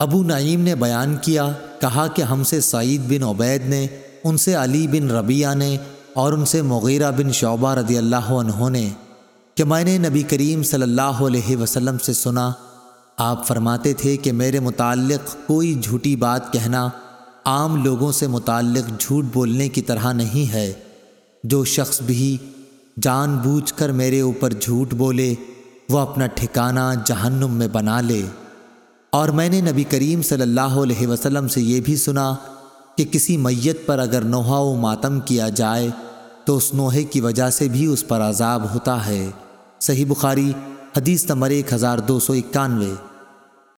ابو نعیم نے بیان کیا، کہا کہ ہم سے سعید بن عبید نے، ان سے علی بن ربیہ نے اور ان سے مغیرہ بن شعبہ رضی اللہ عنہ نے کہ میں نے نبی کریم صلی اللہ علیہ وسلم سے سنا، آپ فرماتے تھے کہ میرے متعلق کوئی جھوٹی بات کہنا عام لوگوں سے متعلق جھوٹ بولنے کی طرح نہیں ہے۔ جو شخص بھی جان بوجھ کر میرے اوپر جھوٹ بولے، وہ اپنا ٹھکانہ جہنم میں بنا لے۔ اور میں نے نبی کریم صلی اللہ علیہ وسلم سے یہ بھی سنا کہ کسی میت پر اگر نوحہ و ماتم کیا جائے تو اس نوحے کی وجہ سے بھی اس پر عذاب ہوتا ہے۔ صحیح بخاری، حدیث نمبر ایک ہزار دو سو اکانوے۔